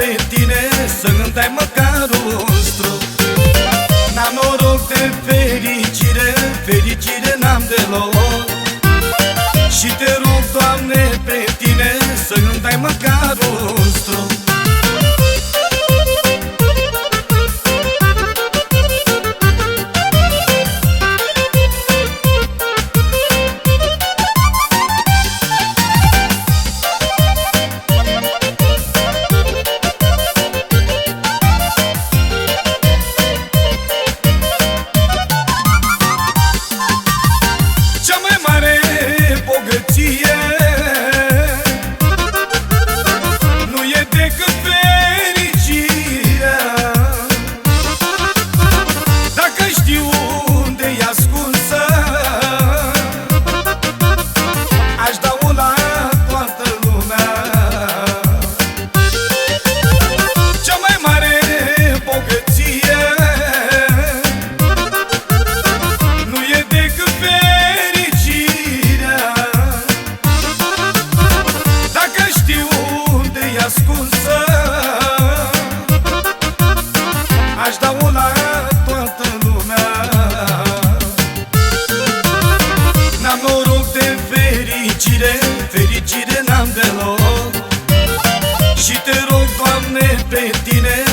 pe tine Să nu dai măcar un strop N-am noroc de fericire Fericire n-am deloc. Și te fericire, fericire n-am deloc. Și te rog, Doamne, pe Tine